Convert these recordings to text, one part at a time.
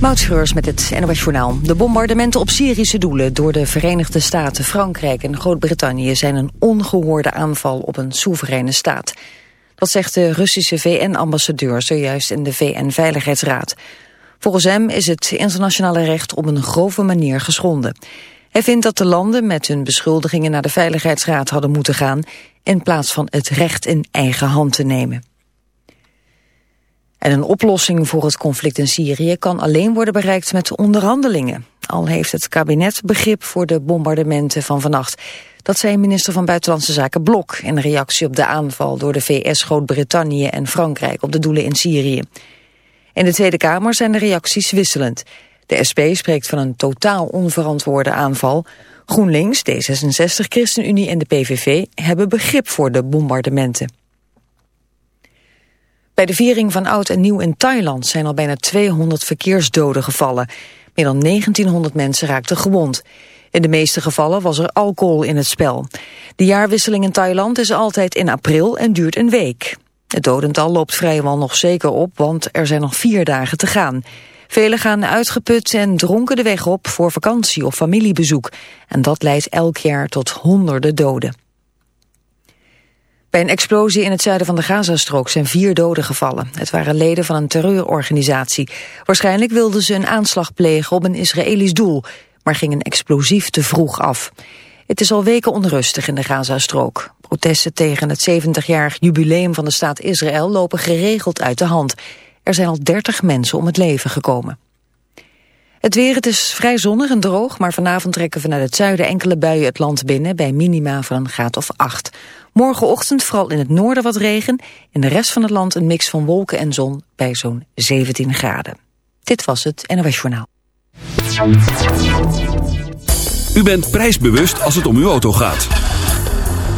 Moutschreurs met het NOS Journaal. De bombardementen op Syrische doelen door de Verenigde Staten, Frankrijk en Groot-Brittannië zijn een ongehoorde aanval op een soevereine staat. Dat zegt de Russische VN-ambassadeur zojuist in de VN-veiligheidsraad. Volgens hem is het internationale recht op een grove manier geschonden. Hij vindt dat de landen met hun beschuldigingen naar de Veiligheidsraad hadden moeten gaan... in plaats van het recht in eigen hand te nemen. En een oplossing voor het conflict in Syrië kan alleen worden bereikt met onderhandelingen. Al heeft het kabinet begrip voor de bombardementen van vannacht. Dat zei minister van Buitenlandse Zaken Blok in reactie op de aanval door de VS, Groot-Brittannië en Frankrijk op de doelen in Syrië. In de Tweede Kamer zijn de reacties wisselend. De SP spreekt van een totaal onverantwoorde aanval. GroenLinks, D66, ChristenUnie en de PVV hebben begrip voor de bombardementen. Bij de viering van Oud en Nieuw in Thailand zijn al bijna 200 verkeersdoden gevallen. Meer dan 1900 mensen raakten gewond. In de meeste gevallen was er alcohol in het spel. De jaarwisseling in Thailand is altijd in april en duurt een week. Het dodental loopt vrijwel nog zeker op, want er zijn nog vier dagen te gaan. Velen gaan uitgeput en dronken de weg op voor vakantie of familiebezoek. En dat leidt elk jaar tot honderden doden. Bij een explosie in het zuiden van de Gazastrook zijn vier doden gevallen. Het waren leden van een terreurorganisatie. Waarschijnlijk wilden ze een aanslag plegen op een Israëlisch doel, maar ging een explosief te vroeg af. Het is al weken onrustig in de Gazastrook. Protesten tegen het 70-jarig jubileum van de staat Israël lopen geregeld uit de hand. Er zijn al 30 mensen om het leven gekomen. Het weer, het is vrij zonnig en droog, maar vanavond trekken vanuit het zuiden enkele buien het land binnen bij minima van een graad of 8. Morgenochtend vooral in het noorden wat regen, in de rest van het land een mix van wolken en zon bij zo'n 17 graden. Dit was het NOS Journaal. U bent prijsbewust als het om uw auto gaat.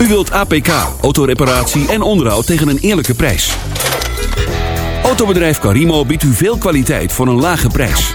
U wilt APK, autoreparatie en onderhoud tegen een eerlijke prijs. Autobedrijf Carimo biedt u veel kwaliteit voor een lage prijs.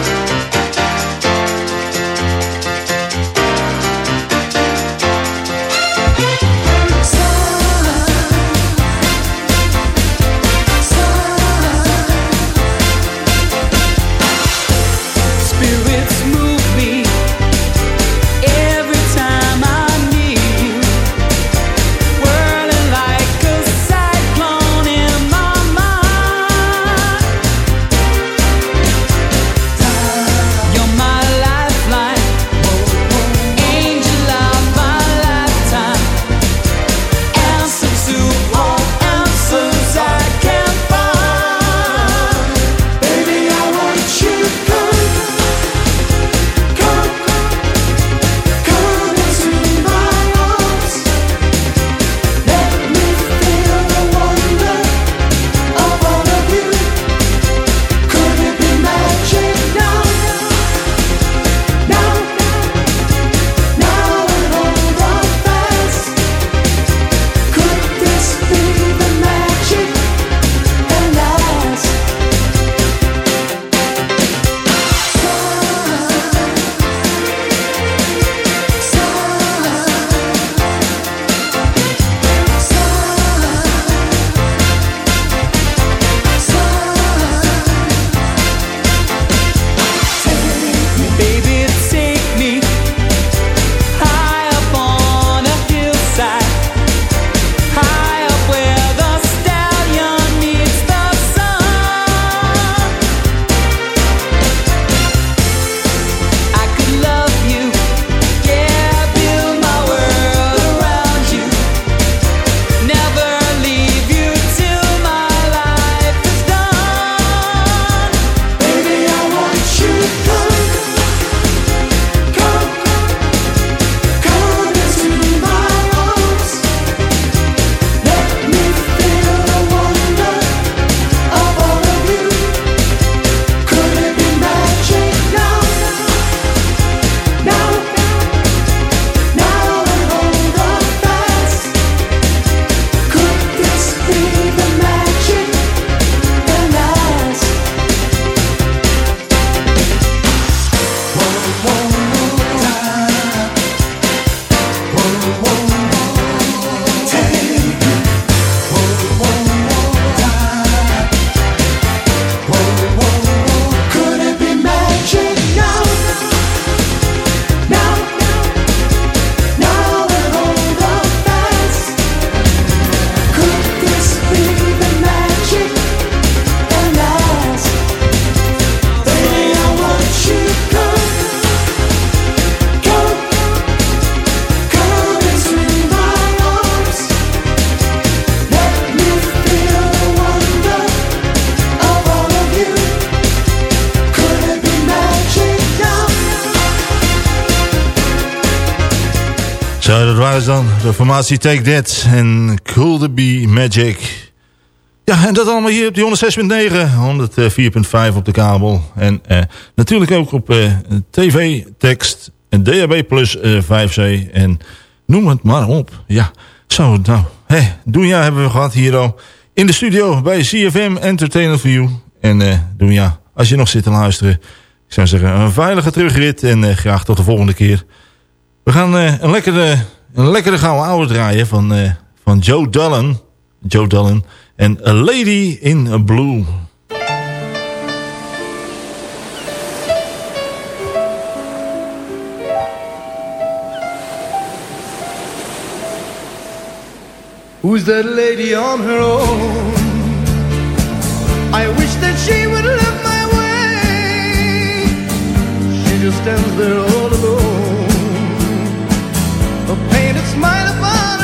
dan de formatie Take That en Cool the Be Magic. Ja, en dat allemaal hier op de 106.9, 104.5 op de kabel. En eh, natuurlijk ook op eh, tv, tekst, DHB plus eh, 5C en noem het maar op. Ja, zo nou. Hey, Doenja hebben we gehad hier al in de studio bij CFM Entertainer for You. En eh, Doenja, als je nog zit te luisteren, ik zou zeggen een veilige terugrit en eh, graag tot de volgende keer. We gaan eh, een lekkere een lekkere gouden oude draaien van, uh, van Joe Dullen. Joe Dullen. en A Lady in a Blue. Who's that lady on her own? I wish that she would live my way. She just stands there all alone. a painted smile upon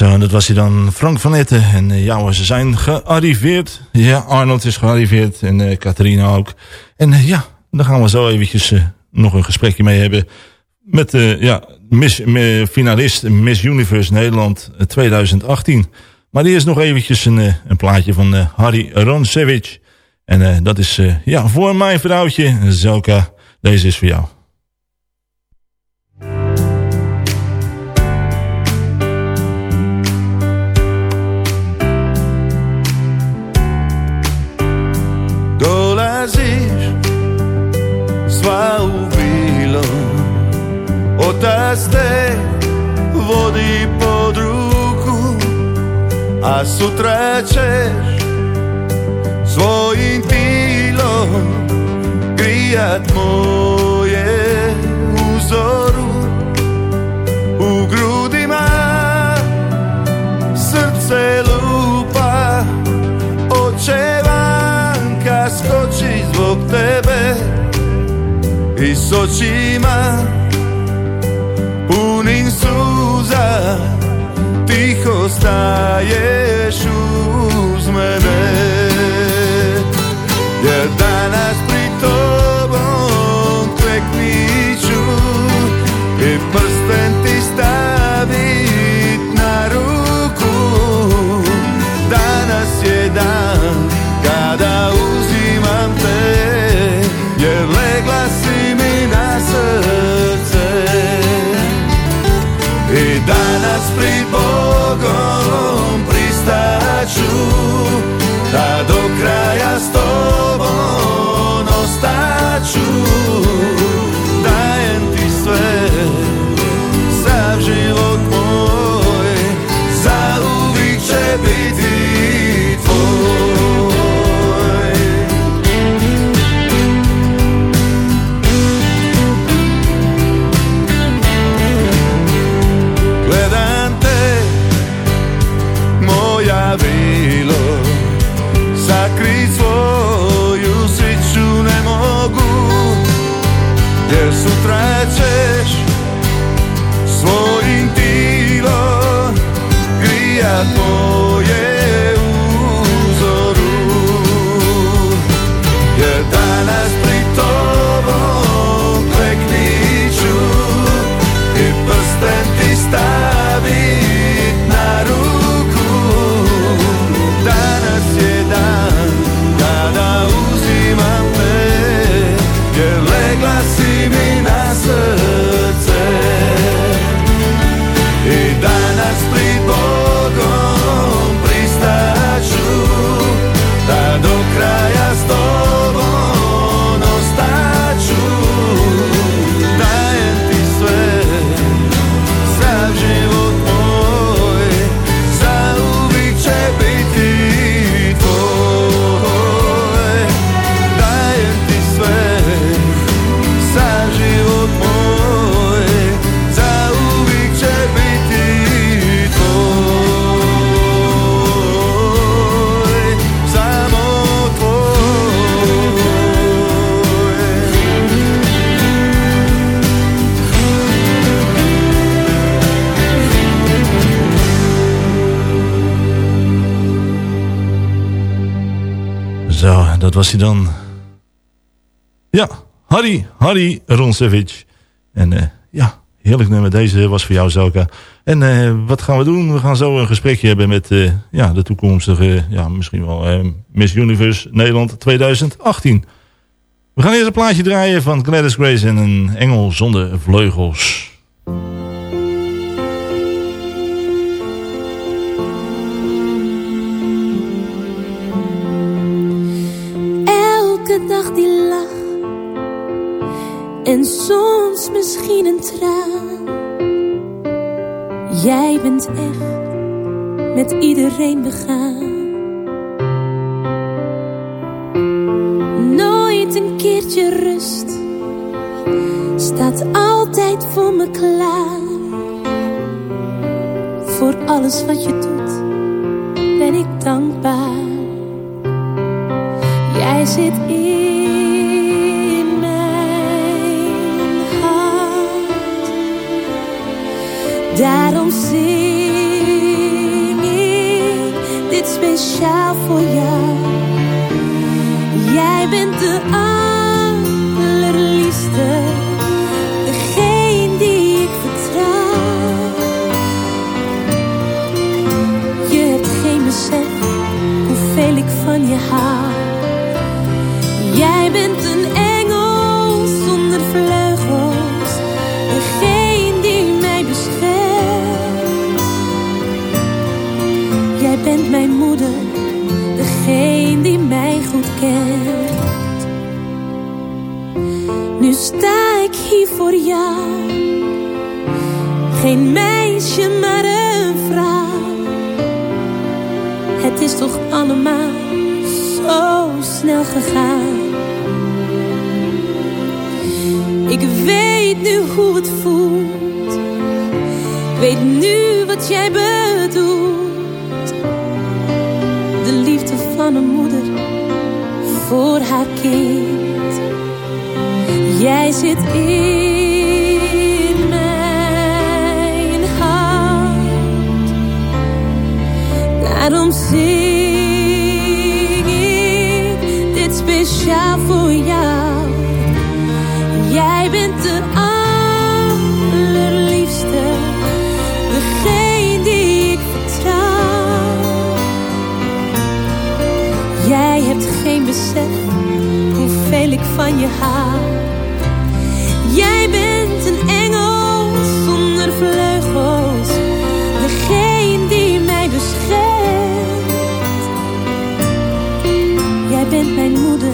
Zo, en dat was hij dan, Frank van Etten. En eh, ja ze zijn gearriveerd. Ja, Arnold is gearriveerd en eh Catharina ook. En eh, ja, daar gaan we zo eventjes eh, nog een gesprekje mee hebben. Met eh, ja, Miss, eh, finalist Miss Universe Nederland eh, 2018. Maar eerst nog eventjes een, eh, een plaatje van eh, Harry Roncevic. En eh, dat is eh, ja, voor mijn vrouwtje, Zelka. Deze is voor jou. Otac te vodi pod ruku A sutra ćeš svojim tilom Grijat moje uzoru. U grudima srce lupa Očevanka skoči zbog tebe I s očima punim suza Tiho staješ uz mene. Jer danas pri tobom klekniću I prsten ti stavit danas pred Bogom pristaću Da do kraja s tobom ostaću dat was hij dan. Ja, Harry, Harry Roncevic. En eh, ja, heerlijk nummer. Deze was voor jou, Zelka. En uh, wat gaan we doen? We gaan zo een gesprekje hebben met uh, ja, de toekomstige, ja, misschien wel Miss Universe Nederland 2018. We gaan eerst een plaatje draaien van Gladys Grace en een engel zonder vleugels. Jij bent echt met iedereen begaan. Nooit een keertje rust, staat altijd voor me klaar. Voor alles wat je doet, ben ik dankbaar. Jij zit in Daarom zing ik dit speciaal voor jou. Jij bent de mijn moeder, degene die mij goed kent. Nu sta ik hier voor jou, geen meisje maar een vrouw. Het is toch allemaal zo snel gegaan. Ik weet nu hoe het voelt. Ik weet nu wat jij bedoelt. Voor haar kind. Jij zit in mijn hart. Daarom zing van je hou. Jij bent een engel zonder vleugels, degene die mij beschermt. Jij bent mijn moeder,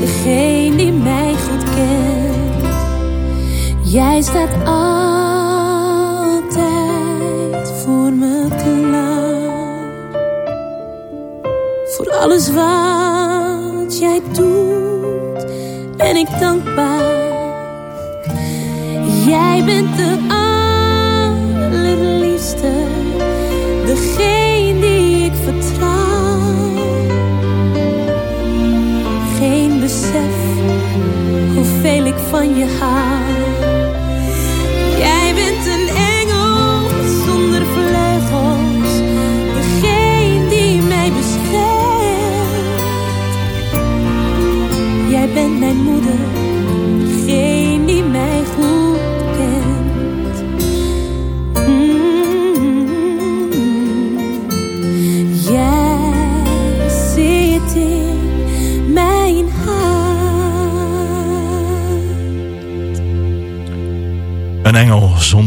degene die mij goed kent. Jij staat altijd ik dankbaar. Jij bent de allerliefste, degene die ik vertrouw. Geen besef hoeveel ik van je hou.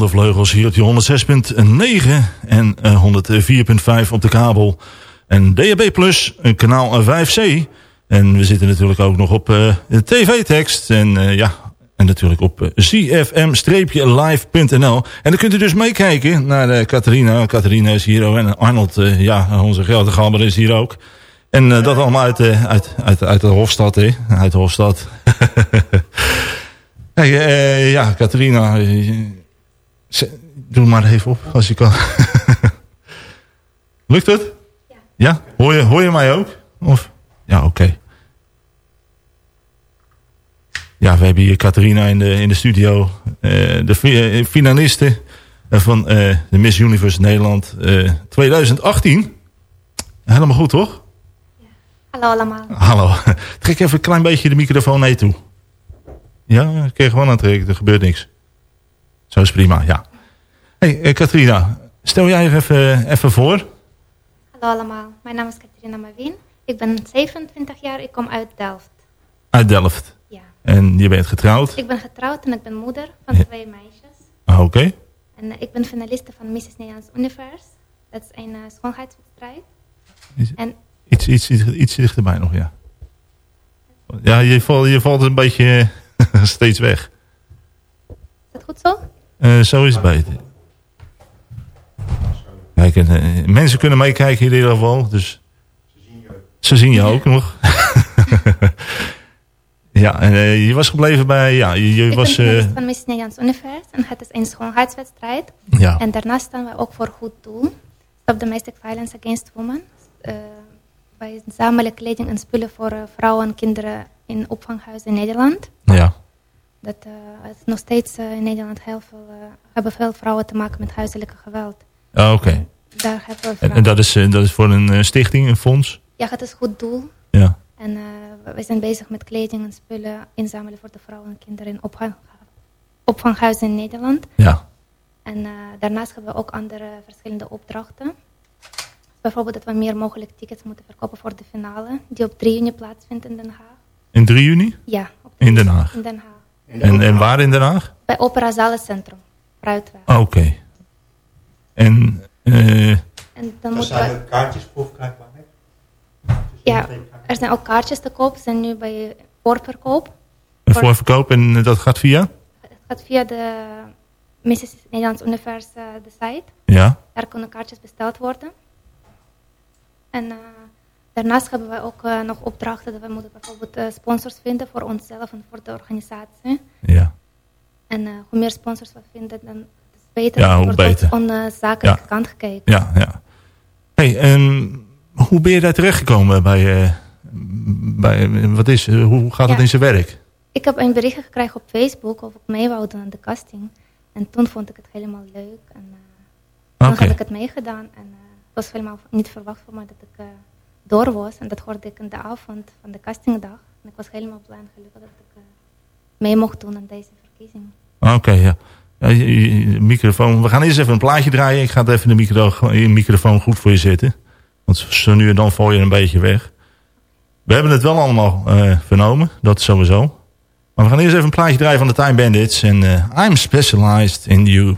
Vleugels hier op die 106.9 en eh, 104.5 op de kabel. En DAB Plus, een kanaal 5C. En we zitten natuurlijk ook nog op eh, tv-tekst. En eh, ja, en natuurlijk op eh, cfm-live.nl. En dan kunt u dus meekijken naar eh Catharina. Catharina is hier ook. En Arnold, eh, ja, onze grote is hier ook. En eh, dat allemaal uit, eh, uit, uit, uit de Hofstad, hè. Uit de Hofstad. hey, eh, ja, Catharina. Doe maar even op, als je kan. Lukt het? Ja. Ja? Hoor je, hoor je mij ook? Of? Ja, oké. Ja, we hebben hier Catharina in de, in de studio. Eh, de eh, finaliste van eh, de Miss Universe Nederland eh, 2018. Helemaal goed, toch? Hallo allemaal. Hallo. Trek even een klein beetje de microfoon naar je toe. Ja, kun je gewoon aantrekken, er gebeurt niks. Zo is prima, ja. hey, eh, Katrina, stel jij je even, even voor. Hallo allemaal, mijn naam is Katrina Mavin. Ik ben 27 jaar, ik kom uit Delft. Uit Delft. Ja. En je bent getrouwd? Ik ben getrouwd en ik ben moeder van Ja. twee meisjes. Ah, Oké. En eh, ik ben finaliste van Mrs. Nederlands Univers. Dat is een eh, schoonheidswedstrijd. En Iets, iets, iets, iets dichterbij nog, ja. Ja, je valt, je valt een beetje eh, steeds weg. is dat goed zo? Eh, zo is het beter. Kijk, eh, mensen kunnen meekijken in ieder geval. Dus ze zien je ook nog. ja, en eh, je was gebleven bij... Ja, je, je ik was... ben van Mrs. Nederlands Univers. En het is een schoonheidswedstrijd. ja, En daarnaast staan wij ook voor goed doel. Stop Domestic Violence Against Women. Wij zamelen kleding en spullen voor vrouwen en kinderen in opvanghuizen in Nederland. ja. Dat eh, het nog steeds eh, in Nederland heel veel, eh, hebben veel vrouwen te maken met huiselijke geweld. Ah, Oké. Daar hebben we En, dat, is, dat is voor een stichting, een fonds? Ja, het is goed doel. Ja. En we- zijn bezig met kleding en spullen inzamelen voor de vrouwen en kinderen in opvang, opvanghuizen in Nederland. Ja. En eh, daarnaast hebben we ook andere verschillende opdrachten. Bijvoorbeeld dat we meer mogelijk tickets moeten verkopen voor de finale, die op 3 juni plaatsvindt in Den Haag. In 3 juni? Ja, op In Den Haag. In Den Haag. En, en waar in Den Haag? Bij Opera Zalencentrum, Ruitwijk. Ah, Oké. En... eh, En dan moeten we... kaartjes voor verkrijgbaar? Ja, er zijn ook kaartjes te koop. Ze zijn nu bij voorverkoop. een voorverkoop en eh, dat gaat via? Het gaat via de Mrs. Nederlands Univers eh, de site. Ja. Daar kunnen kaartjes besteld worden. En eh, daarnaast hebben wij ook eh, nog opdrachten dat we moeten bijvoorbeeld eh, sponsors vinden voor onszelf en voor de organisatie. Ja. En eh, hoe meer sponsors we vinden, dan is het beter. Ja, hoe beter. aan de zakelijke Ja. kant gekeken. Ja, ja. Hey, en hoe ben je daar terechtgekomen bij... bij wat is, hoe gaat het Ja. in zijn werk? Ik heb een bericht gekregen op Facebook of ik mee wou doen aan de casting. En toen vond ik het helemaal leuk. En toen Oké. heb ik het meegedaan. En het was helemaal niet verwacht voor mij dat ik door was. En dat hoorde ik in de avond van de castingdag. En ik was helemaal blij en gelukkig dat ik eh, mee mocht doen aan deze verkiezing. Oké, ja. Microfoon. We gaan eerst even een plaatje draaien. Ik ga het even de microfoon goed voor je zetten. Want zo nu en dan val je een beetje weg. We hebben het wel allemaal eh, vernomen. Dat sowieso. Maar we gaan eerst even een plaatje draaien van de Time Bandits. En eh, I'm specialized in you.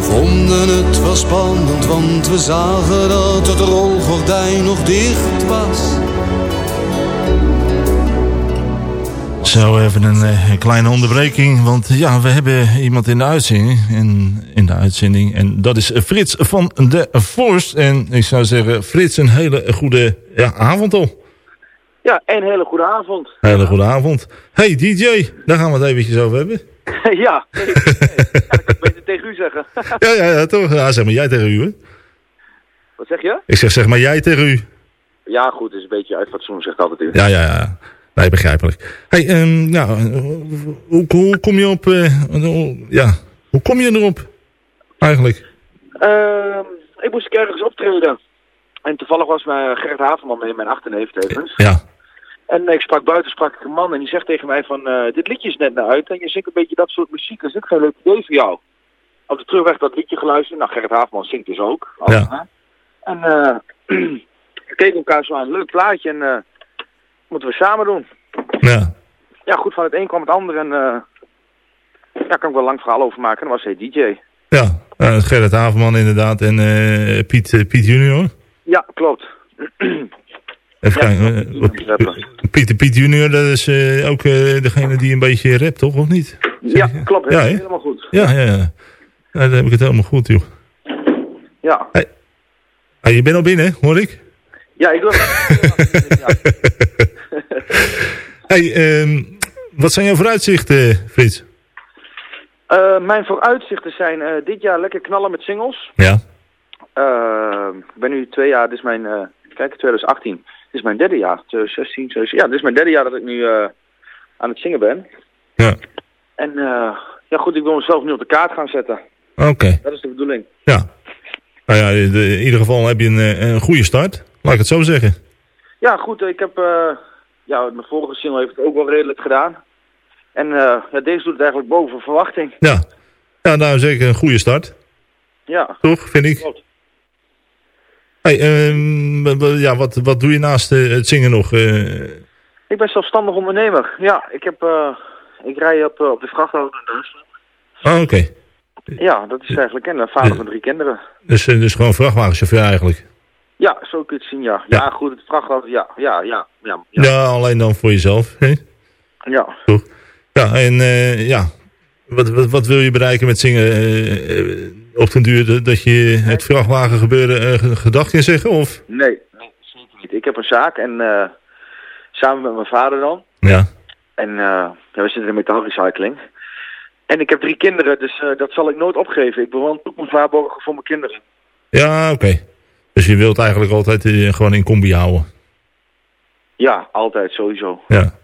We vonden het wel spannend, want we zagen dat het rolgordijn nog dicht was. Zo even een, eh, een kleine onderbreking, want ja, we hebben iemand in de uitzending. En, in de uitzending en dat is Frits van de Forst. En ik zou zeggen, Frits, een hele goede ja, avond al. Ja, een hele goede avond. Hele goede avond. Hey DJ, daar gaan we het eventjes over hebben. ja, nee, nee, kan ik beter tegen u zeggen. Ja, ja, ja, toch? Ja, zeg maar jij tegen u, hè? Wat zeg je? Ik zeg zeg maar jij tegen u. Ja, goed, het is een beetje uitfatsoen, zegt altijd u. Ja, ja, ja. Nee, begrijpelijk. Hey, ehm, nou, hoe, hoe kom je op, eh, hoe- ja, hoe kom je erop eigenlijk? Ehm, ik moest ergens optreden. En toevallig was mijn Gerrit Haverman mee, mijn achterneef tevens. Ja. En ik sprak buiten, sprak ik een man en die zegt tegen mij van, eh, dit liedje is net naar uit en je zingt een beetje dat soort muziek. Is dit geen leuk idee voor jou? Op de terugweg dat liedje geluisterd. Nou, Gerrit Haafman zingt dus ook. Ja. En eh we keken elkaar zo aan, leuk plaatje en eh moeten we samen doen. Ja. Ja, goed, van het een kwam het ander en eh ja, kan ik wel een lang verhaal over maken. En dan was hij DJ. Ja, Gerrit Haverman inderdaad en Piet, Piet junior. Ja, klopt. Even kijken. wat- Piet, junior, dat is eh, ook eh, degene die een beetje rapt, toch? Of niet? Ja, klopt. Ja, helemaal goed. Ja, ja, ja. Ja, dan heb ik het helemaal goed, joh. Ja, Ah, je bent al binnen, hoor ik? ja ik wil... hey, ehm, wat zijn jouw vooruitzichten, Frits? Eh, mijn vooruitzichten zijn dit jaar lekker knallen met singles. Ja. Ik ben nu twee jaar, dit is mijn, kijk, 2018. Dit is mijn derde jaar, 2016, 2017. Ja, dit is mijn derde jaar dat ik nu eh, aan het zingen ben. Ja. En eh, ja goed, ik wil mezelf nu op de kaart gaan zetten. Oké. Dat is de bedoeling. Ja. Nou ja, in ieder geval heb je een, eh, een goede start. Laat ik het zo zeggen. Ja goed, ik heb, ja, mijn vorige single heeft het ook wel redelijk gedaan. En ja, deze doet het eigenlijk boven verwachting. Ja. Ja, nou zeker een goede start. Ja. Toch, vind ik. Klopt. Hey, ehm, ja, wat, wat doe je naast eh, het zingen nog? eh? Ik ben zelfstandig ondernemer. Ja, ik heb, eh, ik rij op, op de vrachtauto in Duitsland. Oh, oké. Ja, dat is eigenlijk en vader van drie kinderen. Dus, dus gewoon vrachtwagenchauffeur eigenlijk. Ja, zo kun je het zien, ja. Ja, goed, het vrachtauto, ja, ja, ja, ja. Ja, alleen dan voor jezelf. Hè? Ja. Toch? Ja, en ja, wat, wat, wat wil je bereiken met zingen? Op den duur dat- je het vrachtwagengebeuren eh, ge- gedag kan zeggen? Of? Nee, nee, zeker niet. Ik heb een zaak en eh, samen met mijn vader dan. Ja. En eh, ja, we zitten in metaalrecycling. En ik heb drie kinderen, dus dat zal ik nooit opgeven. Ik een toekomst waarborgen voor mijn kinderen. Ja, oké. Dus je wilt eigenlijk altijd gewoon in combi houden. Ja, altijd, sowieso. Ja.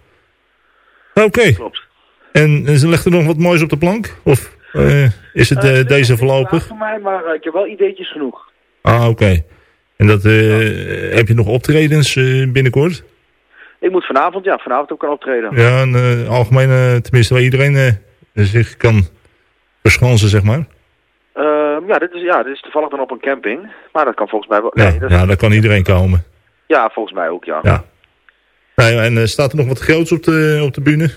Oké. Klopt. En eh, legt er nog wat moois op de plank? Of eh, is het eh, deze voorlopig? voor mij, maar eh, ik heb wel ideetjes genoeg. Ah, oké. En dat, eh, heb je nog optredens eh, binnenkort? Ik moet vanavond, ja, vanavond ook kan optreden. Ja, een eh, algemene, tenminste waar iedereen eh, zich kan verschansen, zeg maar. Ehm, ja, dit is, ja, dit is toevallig dan op een camping. Maar dat kan volgens mij wel. Ja, Nee, dat ja, daar kan iedereen komen. ja, volgens mij ook, ja. Ja. Nou, en eh, staat er nog wat groots op de, op de bühne?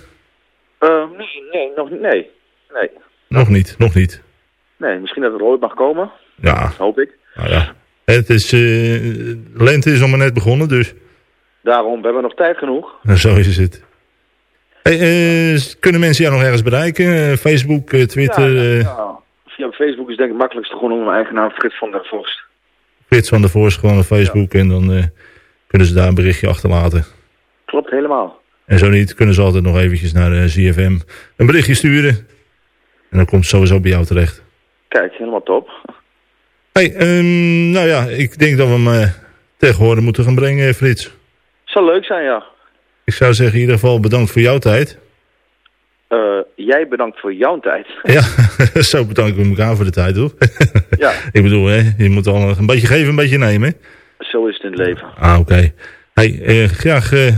Ehm, nee, nee, nog niet. Nee. Nee. Nog niet, nog niet. Nee, misschien dat het ooit mag komen. Ja, Hoop ik. nou ja. Het is, eh, lente is al maar net begonnen, dus Daarom, we hebben nog tijd genoeg. nou, zo is het. Hey, eh, kunnen mensen jou nog ergens bereiken? Facebook, eh, Twitter, Ja, ja. Via Facebook is denk ik het makkelijkste gewoon onder mijn eigen naam Frits van der Vorst. Frits van der Voorst, gewoon op Facebook. En dan kunnen ze daar een berichtje achterlaten. Klopt helemaal. En zo niet, kunnen ze altijd nog eventjes naar de ZFM een berichtje sturen. En dan komt het sowieso bij jou terecht. Kijk, helemaal top. Hey, ehm, nou ja, ik denk dat we hem eh, tegen horen moeten gaan brengen, Frits. Zou leuk zijn, ja. Ik zou zeggen in ieder geval bedankt voor jouw tijd. Eh, jij bedankt voor jouw tijd. Ja, zo bedanken we elkaar voor de tijd, hoor. Ja. ik bedoel, hè, je moet al een beetje geven, een beetje nemen. Zo is het in het leven. Ah, oké. Hey, eh, graag, eh,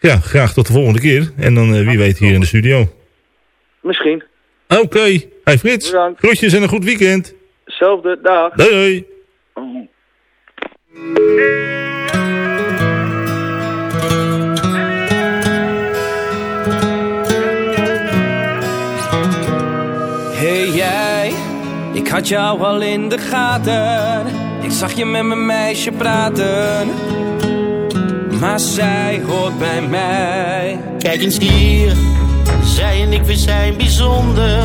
ja, graag tot de volgende keer. En dan eh, wie weet hier in de studio. Misschien. Oké. Hey Frits, Bedankt. groetjes en een goed weekend. Zelfde dag. Doei doei. Hey jij, ik had jou al in de gaten. Ik zag je met mijn meisje praten. Maar zij hoort bij mij. Kijk eens hier, zij en ik, we zijn bijzonder.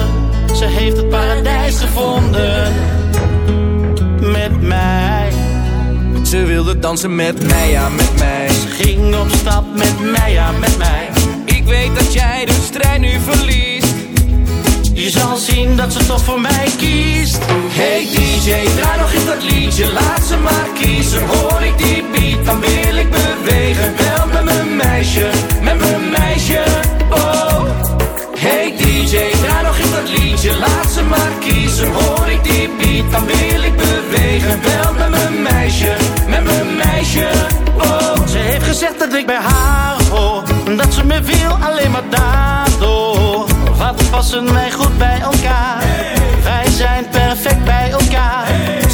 Ze heeft het paradijs gevonden. Met mij. Ze wilde dansen met mij, ja met mij. Ze ging op stap met mij, ja met mij. Ik weet dat jij de strijd nu verliest. Je zal zien dat ze toch voor mij kiest. Hey DJ, draai nog eens dat liedje, laat ze maar kiezen. Hoor ik die beat, dan wil ik bewegen. Wel met mijn meisje, met mijn meisje, oh. Liedje, laat ze maar kiezen. Hoor ik die beat, dan wil ik bewegen. Wel met mijn meisje, met mijn meisje, oh. Ze heeft gezegd dat ik bij haar hoor. ze me wil alleen maar daardoor. Wat passen wij goed bij elkaar? Wij zijn perfect bij elkaar.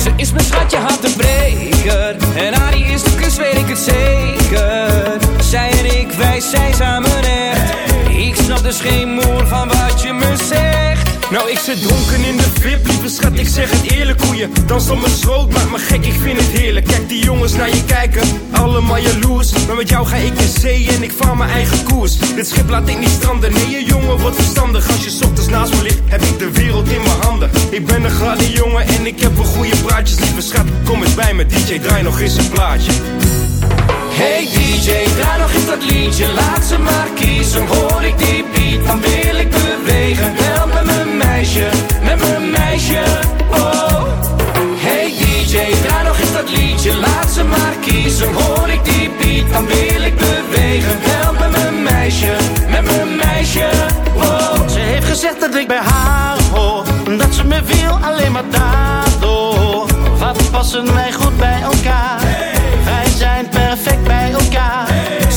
Ze is mijn schatje, hartebreker. En Arie is de kus, weet ik het zeker. Zij en ik, wij zijn samen echt. Ik snap dus geen moer van wat je me zegt. Nou, ik zit dronken in de VIP, lieve schat, ik zeg het eerlijk hoe je danst op mijn schoot, maakt me gek, ik vind het heerlijk. Kijk die jongens naar je kijken, allemaal jaloers. Maar met jou ga ik in zee en ik vaar mijn eigen koers. Dit schip laat ik niet stranden, nee, je jongen wordt verstandig. Als je ochtends naast me ligt, heb ik de wereld in mijn handen. Ik ben een gladde jongen en ik heb wel goede praatjes. Lieve schat, kom eens bij me, DJ, draai nog eens een plaatje. Hey DJ, draai nog eens dat liedje, laat ze maar kiezen. Hoor ik die beat, dan wil ik bewegen. Help me mijn meisje, met mijn meisje, oh. Hey DJ, draai nog eens dat liedje, laat ze maar kiezen. Hoor ik die beat, dan wil ik bewegen. Help me mijn meisje, met mijn meisje, oh. Ze heeft gezegd dat ik bij haar hoor. Dat ze me wil alleen maar daardoor. Wat passen wij goed bij elkaar? Zijn perfect bij elkaar.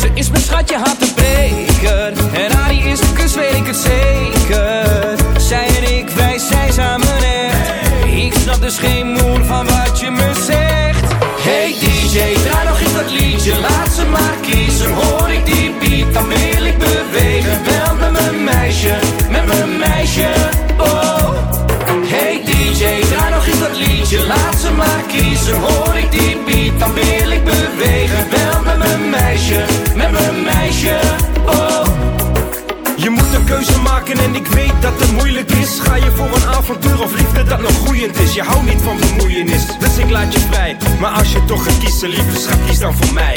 Ze is mijn schatje, hartebreker. En Arie is de kus, weet ik het zeker. Zij en ik, wij zijn samen echt. Ik snap dus geen moer van wat je me zegt. Hey DJ, draai nog eens dat liedje, laat ze maar kiezen. Hoor ik die beat, dan wil ik bewegen. Wel met mijn meisje, met mijn meisje, oh. Hey DJ, draai nog eens dat liedje, laat ze maar kiezen. Hoor ik die beat, dan wil meisje, met mijn meisje, oh. Je moet een keuze maken en ik weet dat het moeilijk is Ga je voor een avontuur of liefde dat nog groeiend is Je houdt niet van bemoeienis, dus ik laat je vrij Maar als je toch gaat kiezen, lieve schat, kies dan voor mij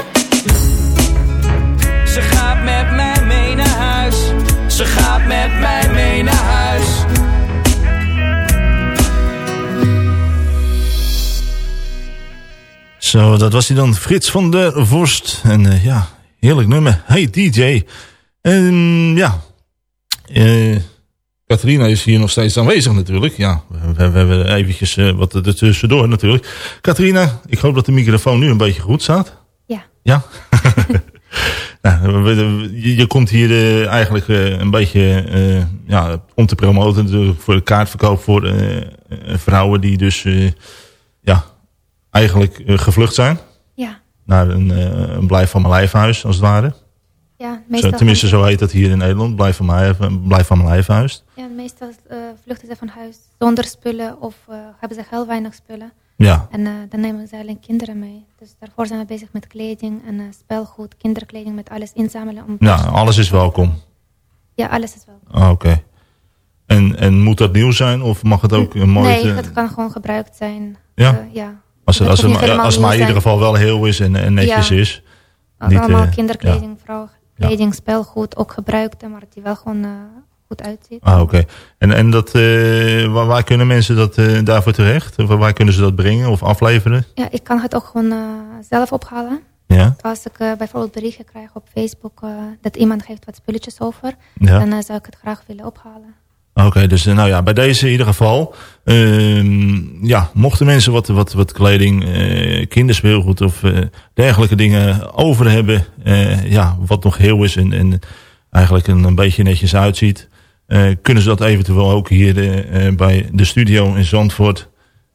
Ze gaat met mij mee naar huis. Ze gaat met mij mee naar huis. Zo, dat was hij dan, Frits van der Vorst. En eh, ja, heerlijk nummer. Hey DJ. En ja, eh Catharina is hier nog steeds aanwezig natuurlijk. Ja, we, hebben eventjes eh, wat er tussendoor natuurlijk. Catharina, ik hoop dat de microfoon nu een beetje goed staat. Ja. Ja? nou, je, je komt hier eigenlijk een beetje ja, om te promoten voor de kaartverkoop voor vrouwen die dus eigenlijk eh, gevlucht zijn. Ja. Naar een, eh, een blijf van mijn lijfhuis als het ware. Ja, Zo, meestal, tenminste, zo heet dat hier in Nederland. Blijf van mijn, blijf van mijn lijfhuis. ja, meestal eh, vluchten ze van huis zonder spullen of eh, hebben ze heel weinig spullen. Ja. En eh, dan nemen ze alleen kinderen mee. Dus daarvoor zijn we bezig met kleding en eh, spelgoed, kinderkleding, met alles inzamelen. Om Ja, alles is welkom. Ja, alles is wel. Ah, Oké. En, en moet dat nieuw zijn of mag het ook een mooi... nee, het kan gewoon gebruikt zijn. Ja? Eh, ja. Als het, als het, als maar in ieder geval wel heel is en, en netjes Ja. is. Niet, allemaal eh, kinderkleding, vrouwenkleding, spelgoed, ook gebruikte, maar die wel gewoon eh, goed uitziet. Ah, oké. En, en dat, eh, waar, waar kunnen mensen dat, daarvoor terecht? Of waar kunnen ze dat brengen of afleveren? Ja, ik kan het ook gewoon zelf ophalen. Ja? Als ik bijvoorbeeld berichten krijg op Facebook dat iemand geeft wat spulletjes over, Ja. dan zou ik het graag willen ophalen. Oké, dus nou ja, bij deze in ieder geval. Ehm, ja, mochten mensen wat, wat, wat kleding, eh, kinderspeelgoed of eh, dergelijke dingen over hebben. eh, ja, wat nog heel is en, en eigenlijk een, een beetje netjes uitziet. eh, kunnen ze dat eventueel ook hier eh, eh, bij de studio in Zandvoort.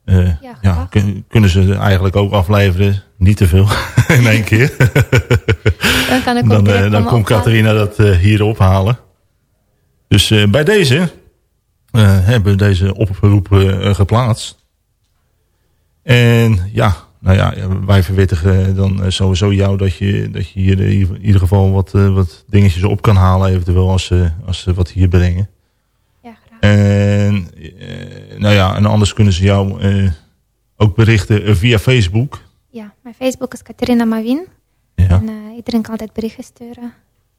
eh, ja, kun- kunnen ze eigenlijk ook afleveren. Niet te veel in één keer. Dan kan ik dan, dan komt. Catharina dat eh, hier ophalen. Dus eh, bij deze hebben we deze oproep eh, geplaatst. En ja, nou ja, wij verwittigen dan eh, sowieso jou dat je, dat je hier in ieder geval wat, eh, wat dingetjes op kan halen. Eventueel als ze, als ze wat hier brengen. Ja, graag. En eh, nou ja, en anders kunnen ze jou eh, ook berichten eh, via Facebook. Ja, mijn Facebook is Katerina Mavin. Ja. En eh, iedereen kan altijd berichten sturen.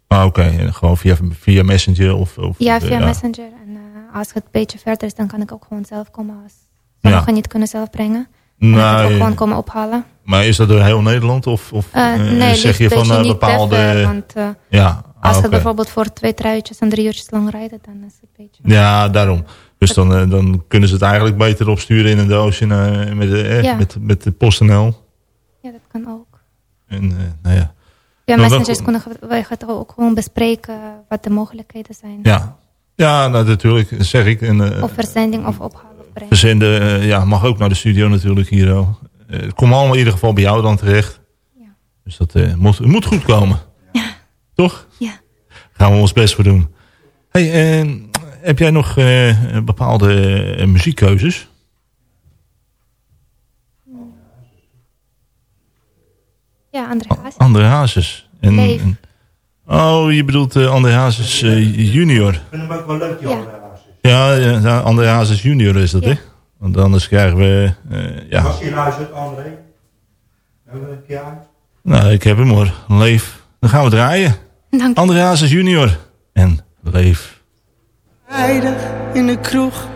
Ah, oké. En Gewoon via, via Messenger of... of Ja, eh, via Messenger. En eh, als het een beetje verder is, dan kan ik ook gewoon zelf komen. Als Ja. sommigen niet kunnen zelf brengen. Dan kan ik het ook Nee. gewoon komen ophalen. Maar is dat door heel Nederland? Of, of Eh, eh, nee, zeg je van een bepaalde... ver, want eh, ja, ah, als oké. het bijvoorbeeld voor twee truitjes en drie uurtjes lang rijden, dan is het een beetje... Ja, daarom. Dus dan, eh, dan kunnen ze het eigenlijk beter opsturen in een doosje eh, met, de, eh, Ja. met, met de PostNL. Ja, dat kan ook. En, eh, nou ja. Maar messengers kunnen we- gaan ook gewoon bespreken wat de mogelijkheden zijn. Ja, ja nou, natuurlijk, zeg ik. En, eh, Of verzending of ophalen verzenden eh, ja, mag ook naar de studio natuurlijk hier. oh. Eh, het komt allemaal in ieder geval bij jou dan terecht. Dus dat moet, moet goed komen. Toch? Ja. Gaan we ons best voor doen. Hey, heb jij nog bepaalde muziekkeuzes? Ja, André Hazes. André Hazes. En, Leef. en- oh, je bedoelt eh, André Hazes eh, junior. Ik vind hem ook wel leuk, die Ja. andere Hazes. Ja, ja, André Hazes junior is dat, Ja. hè? Want anders krijgen we... eh, ja. Als je luistert, André. Hebben we een keer? Nou, ik heb hem hoor. Leef. Dan gaan we draaien. Dank je. André Hazes junior. En Leef. Vrijdag in de kroeg,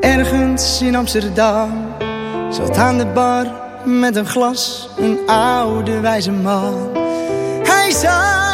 ergens in Amsterdam. Zat aan de bar met een glas, een oude wijze man. Hij zei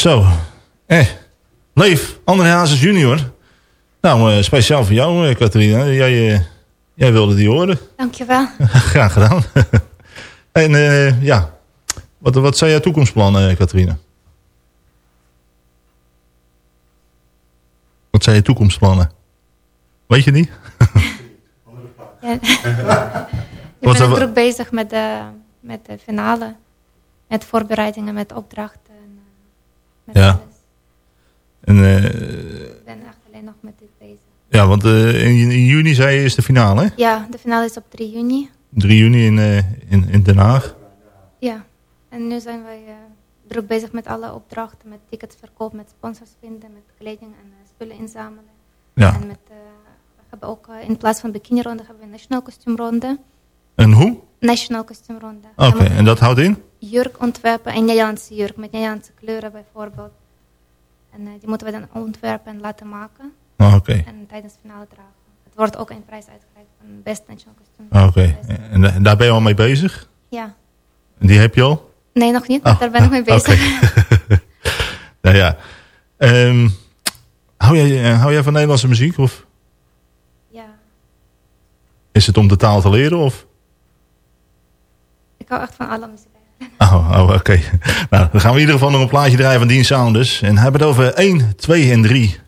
Zo. Eh. Leef. André Hazes junior. Nou, eh, speciaal voor jou, eh, Catharina. Jij, eh, jij wilde die horen. Dankjewel. Graag gedaan. en eh, ja, wat, wat zijn jouw toekomstplannen, eh, Catharina? Wat zijn je toekomstplannen? Weet je niet? Ja. ik ben ook druk bezig met de, met de finale. Met voorbereidingen, met opdrachten. Ja. En, eh, Ik ben echt alleen nog met dit bezig. Ja, want eh, in, in juni zei je is de finale, hè? Ja, de finale is op 3 juni. 3 juni in, eh, in, in Den Haag. Ja, en nu zijn wij eh, druk bezig met alle opdrachten, met ticketsverkoop, met sponsors vinden, met kleding en spullen inzamelen. Ja. En met, eh, we hebben ook in plaats van bikinironde hebben we een nationaal kostuumronde. En hoe? Nationaal kostuumronde. Oké, en dat houdt in? Jurk ontwerpen, een Nederlandse jurk met Nederlandse kleuren bijvoorbeeld. En eh, die moeten we dan ontwerpen en laten maken. Oh, Oké, En tijdens de finale dragen. Het wordt ook een prijs uitgereikt van Best National Costume. Ah, oké. En, en daar ben je al mee bezig? Ja. En die heb je al? Nee, nog niet, maar Oh, daar ben ik mee bezig. Nou ja. Ehm, hou, jij, eh, hou jij van Nederlandse muziek? Of Ja, is het om de taal te leren? Of? ik hou echt van alle muziek. Oh, oh oké. nou, dan gaan we in ieder geval nog een plaatje draaien van Dean Saunders. En hebben het over 1, 2 en 3.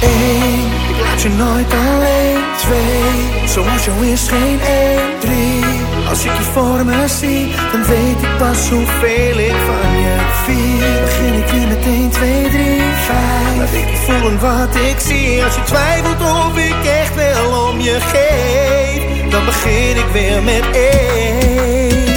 Eén, ik laat je nooit alleen. Twee, zoals jou is geen één. Drie, als ik je voor me zie, dan weet ik pas hoeveel ik van je. Vier, begin ik weer met 1, 2, 3, 5. Ik je voelen wat ik zie. Als je twijfelt of ik echt wel om je geef, dan begin ik weer met één.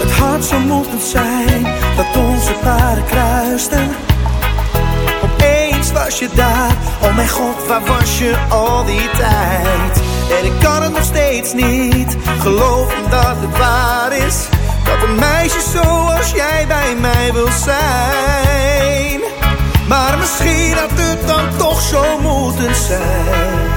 Het had zo moeten zijn dat onze paden kruisten. Oh mijn god, waar was je al die tijd? En ik kan het nog steeds niet geloven dat het waar is. Dat een meisje zoals jij bij mij wil zijn. Maar misschien had het dan toch zo moeten zijn.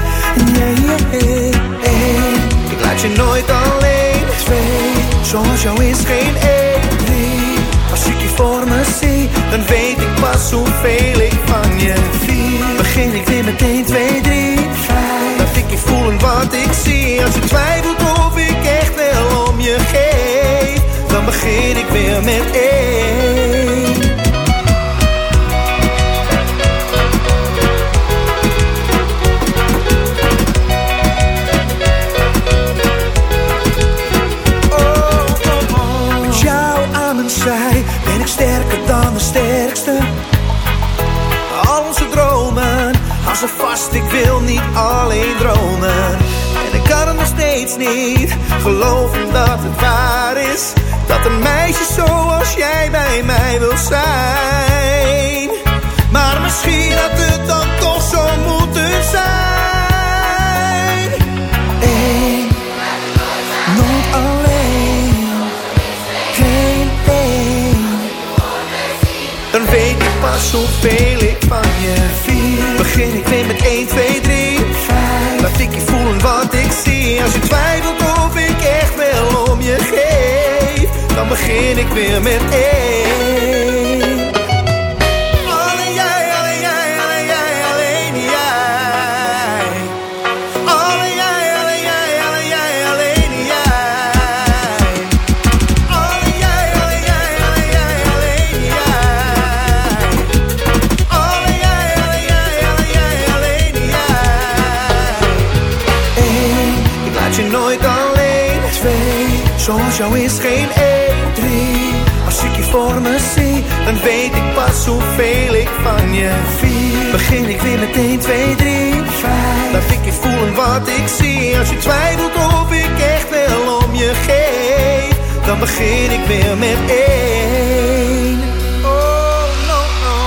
Nee, nee, nee. Ik laat je nooit alleen. Twee, zoals jou is geen één. Drie, als ik je voor me zie, dan weet ik pas hoeveel ik van je. Begin ik weer met 1, 2, 3, 5. Laat ik je voelen wat ik zie. Als je twijfelt of ik echt wel om je geef, dan begin ik weer met één. Hou ze vast, ik wil niet alleen dromen. En ik kan het nog steeds niet geloven dat het waar is. Dat een meisje zoals jij bij mij wil zijn. Maar misschien had het dan toch zo moeten zijn. Eén, nooit alleen. Geen één. Dan weet ik pas hoeveel Begin ik weer met 1, 2, 3, 5. Laat ik je voelen wat ik zie. Als je twijfelt of ik echt wel om je geef, dan begin ik weer met 1. Weet ik pas hoeveel ik van je. Vier, begin ik weer met 1, 2, 3, 5. Laat ik je voelen wat ik zie. Als je twijfelt of ik echt wel om je geef, dan begin ik weer met één. Oh, no, no.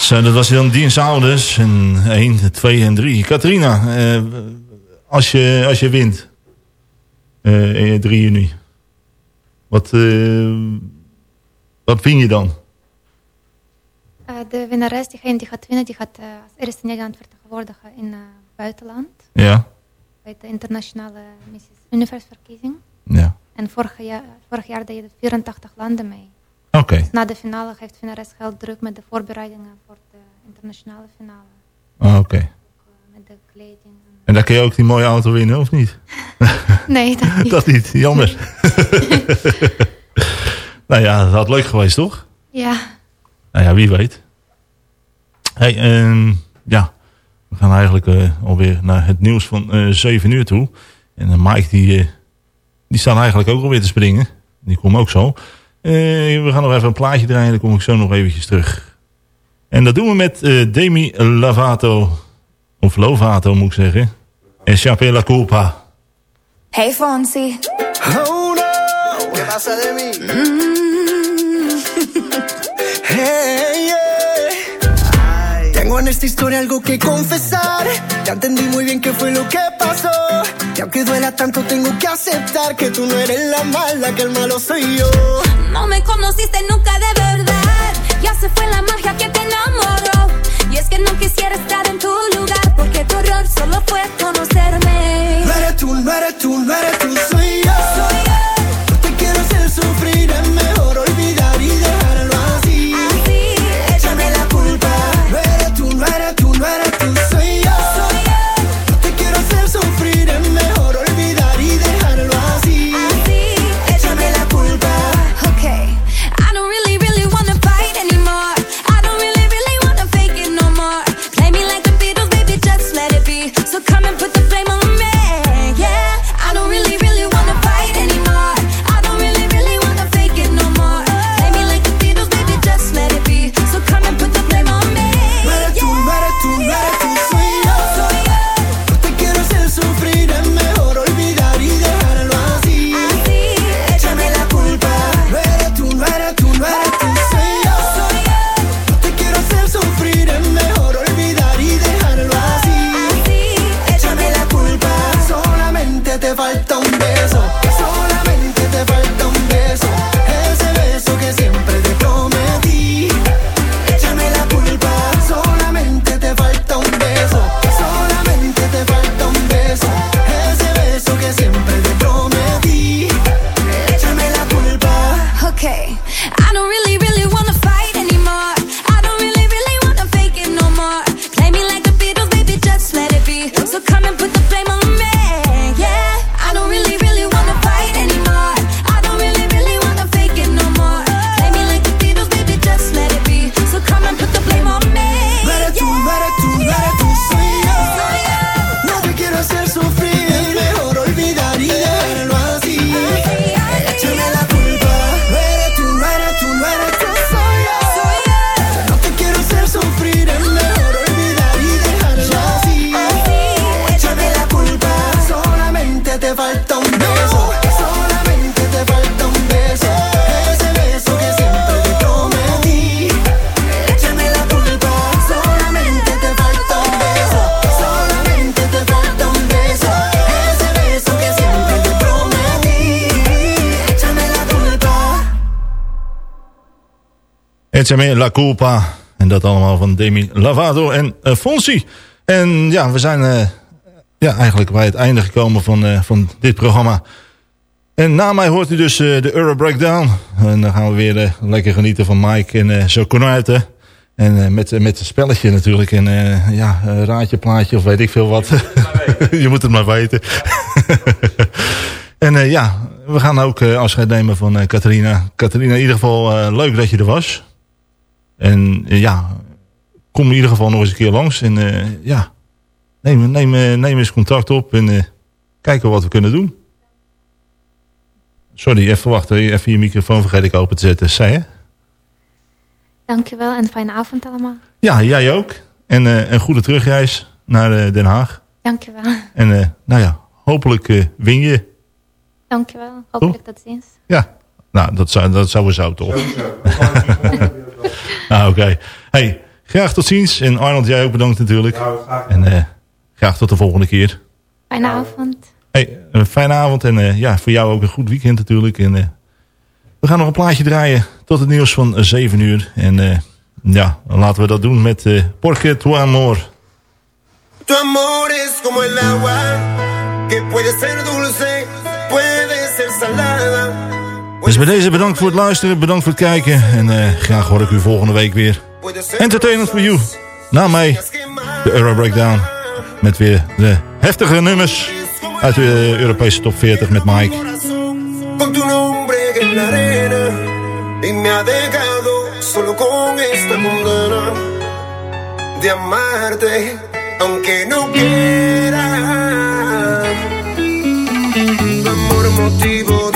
Zo, dat was dan Dean Saunders. En 1, 2 en 3. Katrina, eh, als, je, als je wint, eh, 3 juni, wat, eh, wat win je dan? Eh, de winnares, diegene die gaat winnen, die gaat eh, als eerste Nederland vertegenwoordigen in het buitenland. Ja. Bij de internationale Mrs. Universe verkiezing. Ja. En vorig jaar, vorig jaar deden 84 landen mee. Oké. Dus na de finale heeft winnares heel druk met de voorbereidingen voor de internationale finale. Ah, Oké. Met de kleding. En daar kun je ook die mooie auto winnen, of niet? Nee, dat niet. dat niet, jammer. nou ja, dat had leuk geweest, toch? Ja, Nou ja, wie weet. Hey, ehm, ja, we gaan eigenlijk eh, alweer naar het nieuws van eh 7 uur toe. En eh, Mike die, die staat eigenlijk ook alweer te springen. Die komt ook zo. We gaan nog even een plaatje draaien, dan kom ik zo nog eventjes terug. En dat doen we met Demi Lovato. Of Lovato moet ik zeggen. En Chapé la Culpa. Hey Fonsi. Oh no, ¿qué pasa de mí? Hey, yeah. Tengo en esta historia algo que confesar. Ya entendí muy bien qué fue lo que pasó. Y aunque duela tanto, tengo que aceptar que tú no eres la mala, que el malo soy yo. No me conociste nunca de verdad. Ya se fue la magia que te enamoró. Y es que no quisiera estar en tu lugar. Tu error solo fue conocerme. No eres tú, Echame la culpa. En dat allemaal van Demi Lovato en eh, Fonsi. En ja, we zijn eh, ja, eigenlijk bij het einde gekomen van, eh, van dit programma. En na mij hoort u dus de Euro Breakdown. En dan gaan we weer lekker genieten van Mike en zo Konuiten. En met, met het spelletje natuurlijk. En ja, raadje, plaatje of weet ik veel wat. Je moet het maar weten. en ja, we gaan ook afscheid nemen van Catharina. Catharina, in ieder geval leuk dat je er was. En eh, ja, kom in ieder geval nog eens een keer langs. En eh, ja, neem, neem, eh, neem eens contact op en eh, kijken wat we kunnen doen. Sorry, even wachten. Even je microfoon vergeet ik open te zetten. Zei je? Dankjewel en fijne avond allemaal. Ja, jij ook. En eh, een goede terugreis naar eh, Den Haag. Dankjewel. En eh, nou ja, hopelijk eh, win je. Dankjewel. Hopelijk tot ziens. Ja, nou, dat zou, dat zou we zo toch. Nou, oké. Hey, graag tot ziens. En Arnold, jij ook bedankt natuurlijk. En eh, graag tot de volgende keer. Fijne avond. Hey, een fijne avond en eh, ja, voor jou ook een goed weekend natuurlijk. En, eh, we gaan nog een plaatje draaien tot het nieuws van 7 uur. En eh, ja, laten we dat doen met eh Porque tu amor. Tu amor es como el agua, que puede ser dulce, puede ser salada. Dus bij deze bedankt voor het luisteren, bedankt voor het kijken. En eh, graag hoor ik u volgende week weer. Entertainment for you. Na mij, de Euro Breakdown. Met weer de heftige nummers uit de Europese top 40 met Mike. Con